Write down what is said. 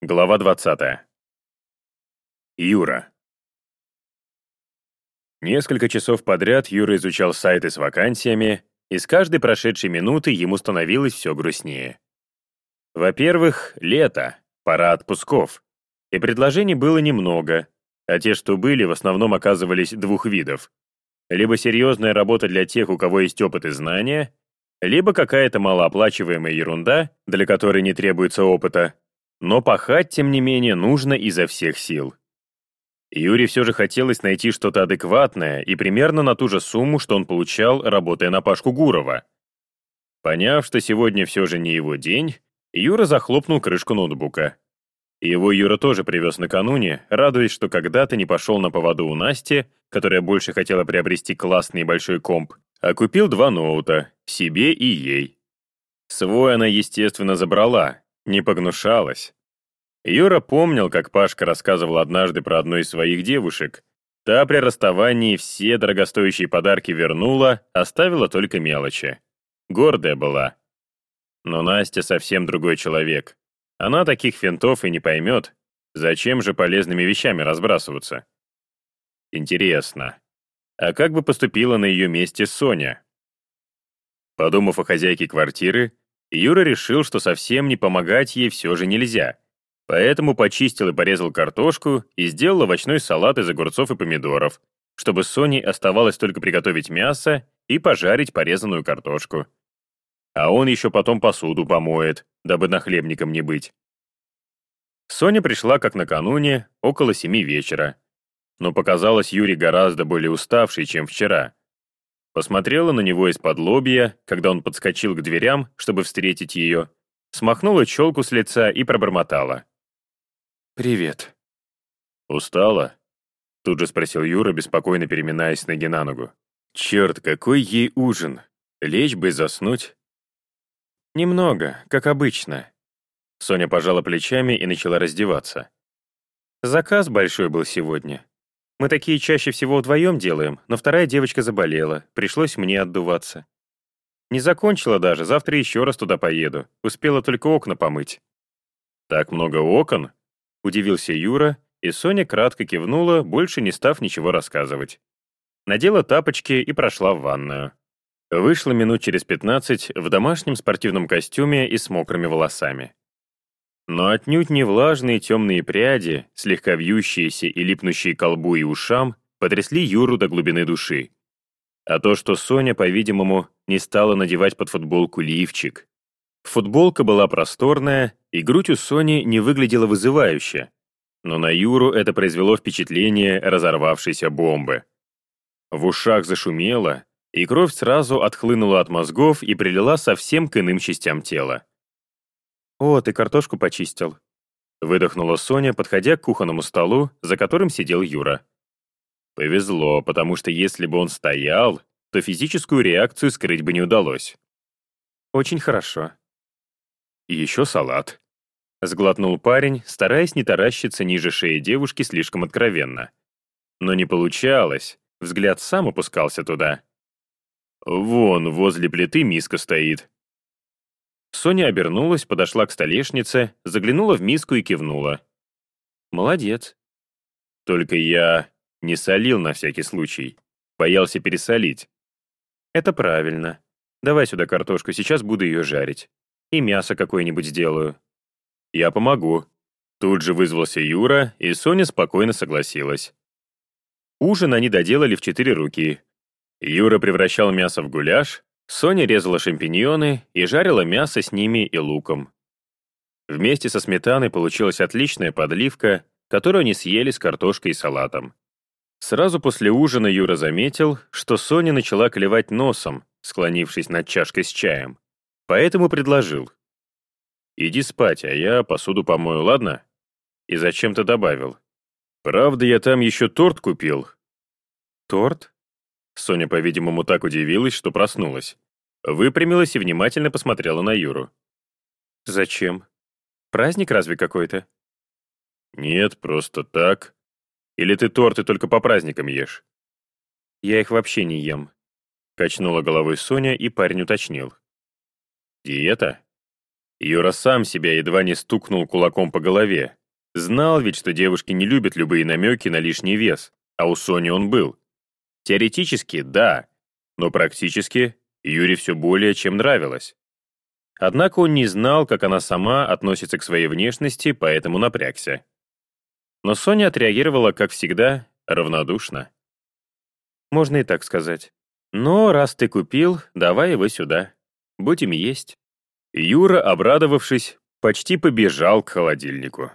Глава 20. Юра. Несколько часов подряд Юра изучал сайты с вакансиями, и с каждой прошедшей минуты ему становилось все грустнее. Во-первых, лето, пора отпусков, и предложений было немного, а те, что были, в основном оказывались двух видов. Либо серьезная работа для тех, у кого есть опыт и знания, либо какая-то малооплачиваемая ерунда, для которой не требуется опыта, но пахать, тем не менее, нужно изо всех сил. Юре все же хотелось найти что-то адекватное и примерно на ту же сумму, что он получал, работая на Пашку Гурова. Поняв, что сегодня все же не его день, Юра захлопнул крышку ноутбука. Его Юра тоже привез накануне, радуясь, что когда-то не пошел на поводу у Насти, которая больше хотела приобрести классный большой комп, а купил два ноута, себе и ей. Свой она, естественно, забрала, не погнушалась. Юра помнил, как Пашка рассказывал однажды про одну из своих девушек. Та при расставании все дорогостоящие подарки вернула, оставила только мелочи. Гордая была. Но Настя совсем другой человек. Она таких финтов и не поймет. Зачем же полезными вещами разбрасываться? Интересно, а как бы поступила на ее месте Соня? Подумав о хозяйке квартиры, Юра решил, что совсем не помогать ей все же нельзя, поэтому почистил и порезал картошку и сделал овощной салат из огурцов и помидоров, чтобы Соне оставалось только приготовить мясо и пожарить порезанную картошку а он еще потом посуду помоет, дабы нахлебником не быть. Соня пришла, как накануне, около семи вечера, но показалась Юре гораздо более уставшей, чем вчера. Посмотрела на него из-под лобья, когда он подскочил к дверям, чтобы встретить ее, смахнула челку с лица и пробормотала. «Привет». «Устала?» Тут же спросил Юра, беспокойно переминаясь ноги на ногу. «Черт, какой ей ужин! Лечь бы и заснуть, «Немного, как обычно». Соня пожала плечами и начала раздеваться. «Заказ большой был сегодня. Мы такие чаще всего вдвоем делаем, но вторая девочка заболела, пришлось мне отдуваться. Не закончила даже, завтра еще раз туда поеду, успела только окна помыть». «Так много окон?» — удивился Юра, и Соня кратко кивнула, больше не став ничего рассказывать. Надела тапочки и прошла в ванную. Вышла минут через 15 в домашнем спортивном костюме и с мокрыми волосами. Но отнюдь не влажные темные пряди, слегка вьющиеся и липнущие к колбу и ушам, потрясли Юру до глубины души. А то, что Соня, по-видимому, не стала надевать под футболку лифчик. Футболка была просторная, и грудь у Сони не выглядела вызывающе. Но на Юру это произвело впечатление разорвавшейся бомбы. В ушах зашумело, и кровь сразу отхлынула от мозгов и прилила совсем к иным частям тела. «О, ты картошку почистил», — выдохнула Соня, подходя к кухонному столу, за которым сидел Юра. Повезло, потому что если бы он стоял, то физическую реакцию скрыть бы не удалось. «Очень хорошо». «И еще салат», — сглотнул парень, стараясь не таращиться ниже шеи девушки слишком откровенно. Но не получалось, взгляд сам опускался туда. «Вон, возле плиты миска стоит». Соня обернулась, подошла к столешнице, заглянула в миску и кивнула. «Молодец». «Только я не солил на всякий случай. Боялся пересолить». «Это правильно. Давай сюда картошку, сейчас буду ее жарить. И мясо какое-нибудь сделаю». «Я помогу». Тут же вызвался Юра, и Соня спокойно согласилась. Ужин они доделали в четыре руки, Юра превращал мясо в гуляш, Соня резала шампиньоны и жарила мясо с ними и луком. Вместе со сметаной получилась отличная подливка, которую они съели с картошкой и салатом. Сразу после ужина Юра заметил, что Соня начала клевать носом, склонившись над чашкой с чаем. Поэтому предложил. «Иди спать, а я посуду помою, ладно?» И зачем-то добавил. «Правда, я там еще торт купил». «Торт?» Соня, по-видимому, так удивилась, что проснулась. Выпрямилась и внимательно посмотрела на Юру. «Зачем? Праздник разве какой-то?» «Нет, просто так. Или ты торты только по праздникам ешь?» «Я их вообще не ем», — качнула головой Соня, и парень уточнил. «Диета?» Юра сам себя едва не стукнул кулаком по голове. Знал ведь, что девушки не любят любые намеки на лишний вес, а у Сони он был. Теоретически, да, но практически Юре все более чем нравилось. Однако он не знал, как она сама относится к своей внешности, поэтому напрягся. Но Соня отреагировала, как всегда, равнодушно. Можно и так сказать. Но раз ты купил, давай его сюда. Будем есть. Юра, обрадовавшись, почти побежал к холодильнику.